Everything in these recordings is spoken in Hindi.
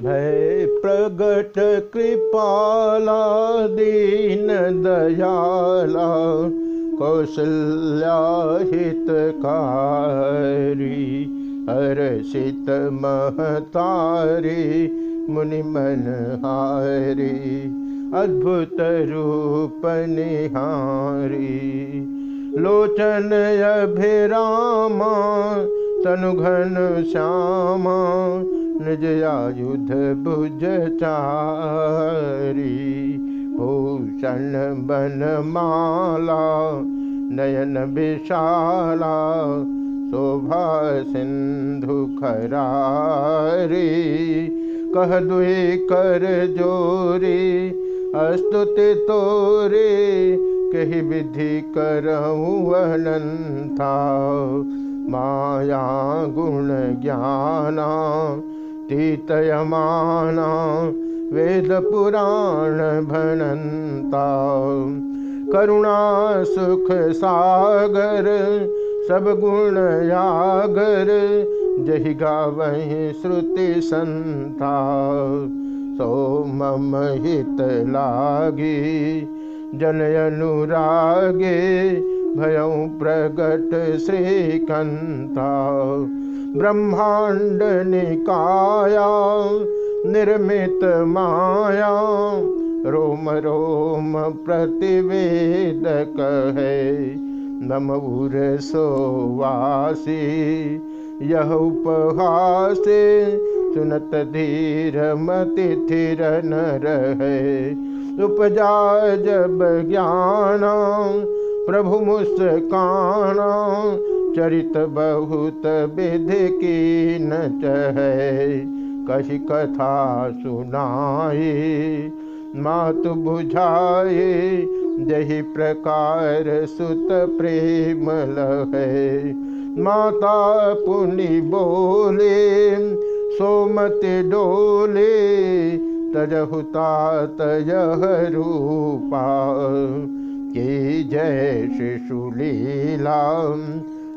भय प्रगट कृपाला, दीन दयाला कौशल्या हितकारी हर्षित महतारी, मुनि मन हारी, अद्भुत रूप निहारी। लोचन अभिरामा तनुघन श्यामा निज आयुध भुज चारी, भूषण बन माला, नयन विशाला, शोभा सिंधु खरारी। कह दुई कर जोरी, अस्तुति तोरे, कही विधि करऊँ अनंता माया गुण ज्ञाना तीतयमाना वेद पुराण भनंता करुणा, सुख, सागर, सब गुण यागर, जहि गावहि श्रुति संता। सो मम हित लागी, जन अनुरागे, भयं प्रगट श्रीकंता। ब्रह्मांड निकाया, निर्मित माया, रोम रोम प्रतिवेद कहे नमऊर सोवासी यह उपहासे सुनत धीर मति थिर न रहे। उपजा जब ज्ञान, प्रभु मुस्काना चरित बहुत विधि की न चहे। कही कथा सुनाए मातु बुझाए जही प्रकार सुत प्रेम लहे। माता पुनि बोले, सोमत डोले तजहुता तयह रूपा। की जय शिशुलीला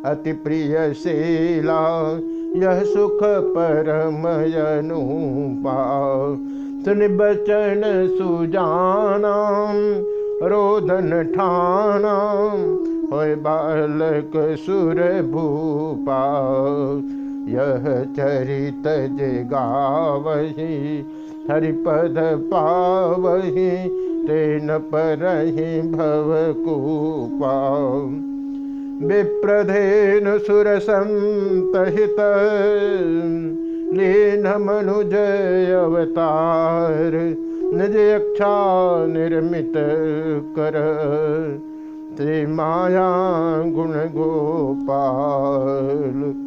अति प्रिय शीला, यह सुख परमयनुपा सुन बचन सुजाना, रोदन ठाना, होय बालक सुर भूपा। यह चरित जगावही, हरिपद पावही, तेन पर परहि भवकूपा विप्रधेन सुरसंतहित लीन मनुजय अवतार निज यक्षा निर्मित कर। श्री माया गुण गोपाल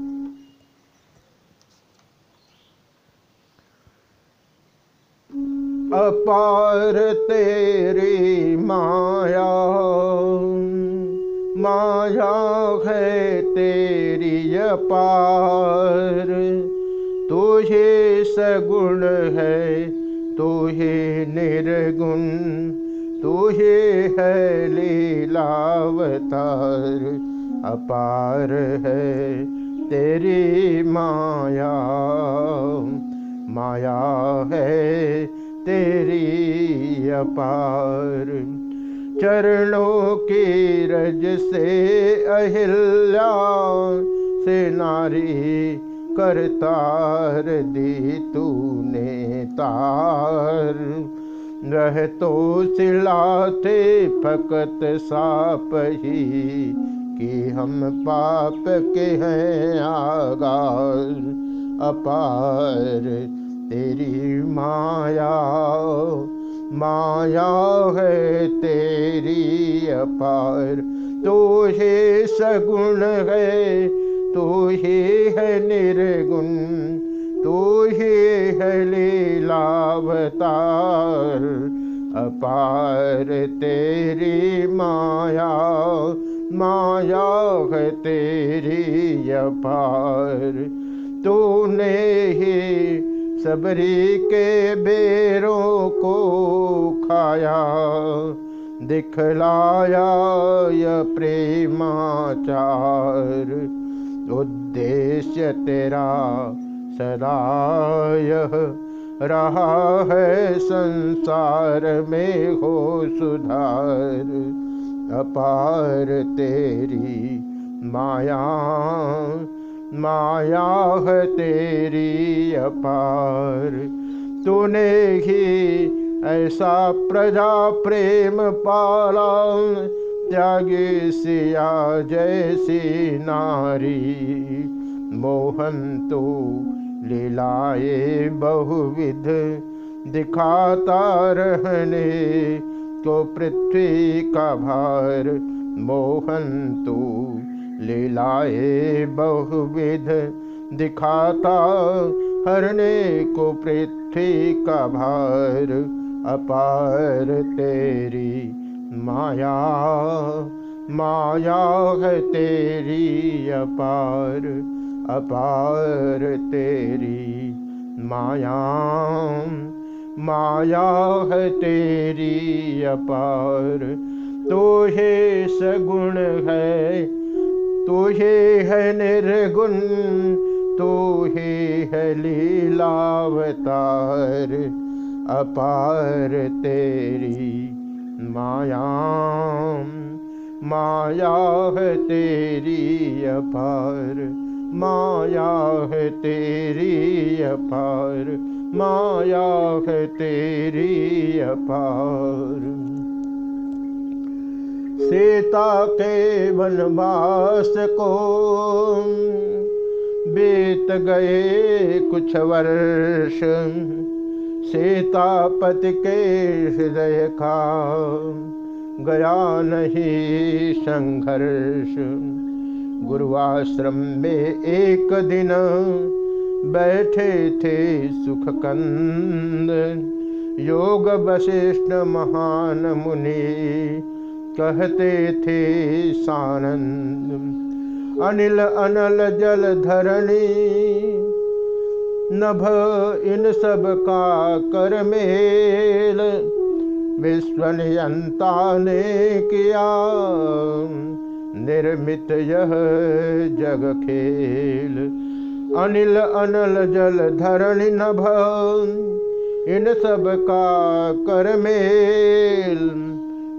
अपार तेरी माया। माया है तेरी अपार। तुझे सगुण है तू ही निर्गुण तू ही है लीलावतार। अपार है तेरी माया माया है तेरी अपार। चरणों की रज से अहिल्या से नारी करतार दी तूने तार। रह तो सिलाते फकत साप ही कि हम पाप के हैं आगार। अपार तेरी माया। माया है तेरी अपार। तू ही सगुण है तू ही है निर्गुण तू ही है लीलावतार। अपार तेरी माया माया है तेरी अपार। तूने ही सबरी के बेरों को खाया, दिखलाया य प्रेमाचार। उद्देश्य तेरा सदा यह रहा है, संसार में हो सुधार। अपार तेरी माया माया है तेरी अपार। तूने ही ऐसा प्रजा प्रेम पाला। त्यागी सिया जैसी नारी, मोहन तो लीलाए बहुविध दिखाता रहने को पृथ्वी का भार। मोहन तू लीलाए बहुविध दिखाता हरने को पृथ्वी का भार अपार तेरी माया। माया है तेरी अपार अपार तेरी माया। माया है तेरी अपार तो हे सगुण है तो हे है निर्गुण। तो हे है लीलावतार, अपार तेरी माया। माया है तेरी अपार, माया है तेरी अपार, माया है तेरी अपार। सीता के वनवास को बीत गए कुछ वर्ष। सीतापति के हृदय का गया नहीं संघर्ष। गुरुआश्रम में एक दिन बैठे थे सुखकंद। योग वशिष्ठ महान मुनि कहते थे सानंद। अनिल अनल जल धरणी, नभ इन सब का कर मेल। विश्वनियंता ने किया, निर्मित यह जग खेल। अनिल अनल जल धरण, नभ इन सब का कर मेल।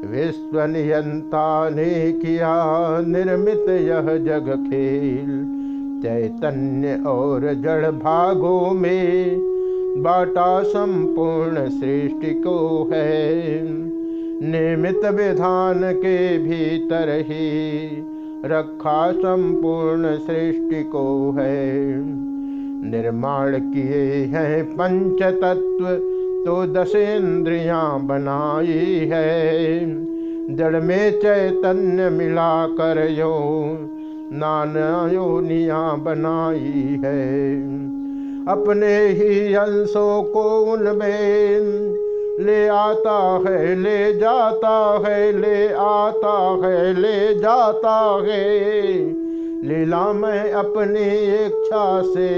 विश्व नियंता ने किया निर्मित यह जग खेल चैतन्य और जड़ भागों में बाटा संपूर्ण सृष्टि को है। नियमित विधान के भीतर ही रखा संपूर्ण सृष्टि को है। निर्माण किए हैं पंच तत्व तो दस इंद्रियाँ बनाई है। जड़ में चैतन्य मिला कर यो नाना योनिया बनाई है। अपने ही अंशों को उनमें ले आता है, ले जाता है, ले आता है, ले जाता है। लीला में अपनी इच्छा से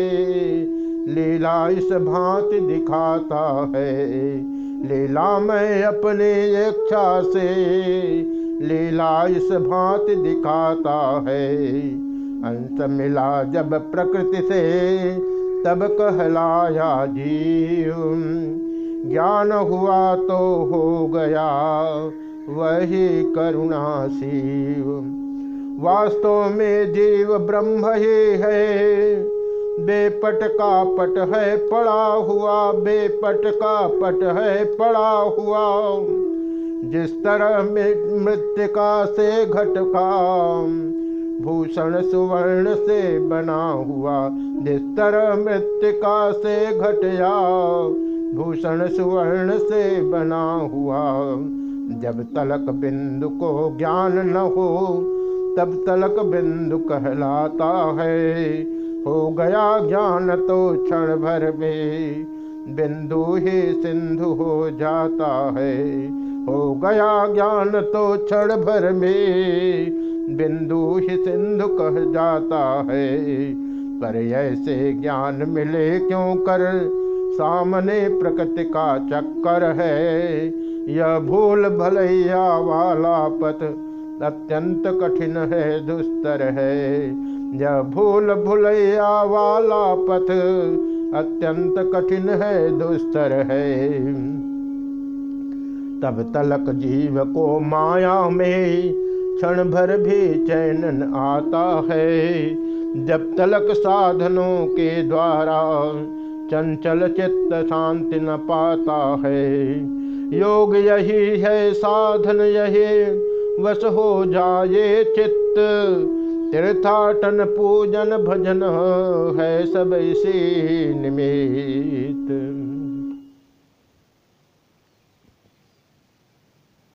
लीला इस भांति दिखाता है। लीला में अपने इच्छा से लीला इस भांति दिखाता है। अंत मिला जब प्रकृति से, तब कहलाया जीव। ज्ञान हुआ तो हो गया, वही करुणा शिव। वास्तव में जीव ब्रह्म ही है। बेपट का पट है, पड़ा हुआ, बेपट का पट है, पड़ा हुआ। जिस तरह मृतिका से घटका, भूषण सुवर्ण से बना हुआ। जिस तरह मृतिका से घटया, भूषण सुवर्ण से बना हुआ। जब तलक बिंदु को ज्ञान न हो, तब तलक बिंदु कहलाता है। हो गया ज्ञान तो क्षण भर में बिंदु ही सिंधु हो जाता है। हो गया ज्ञान तो क्षण भर में बिंदु ही सिंधु कह जाता है। पर ऐसे ज्ञान मिले क्यों कर? सामने प्रकृति का चक्कर है। यह भूल भलैया वाला पथ अत्यंत कठिन है, दुस्तर है। यह भूल भुलैया वाला पथ अत्यंत कठिन है, दुस्तर है। तब तलक जीव को माया में क्षण भर भी चैन आता है। जब तलक साधनों के द्वारा चंचल चित्त शांति न पाता है, योग यही है, साधन यही वश हो जाए चित्त। तीर्थाटन पूजन भजन है सब इसी निमित्त